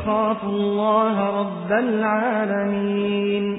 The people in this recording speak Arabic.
إني أخاف الله رب العالمين.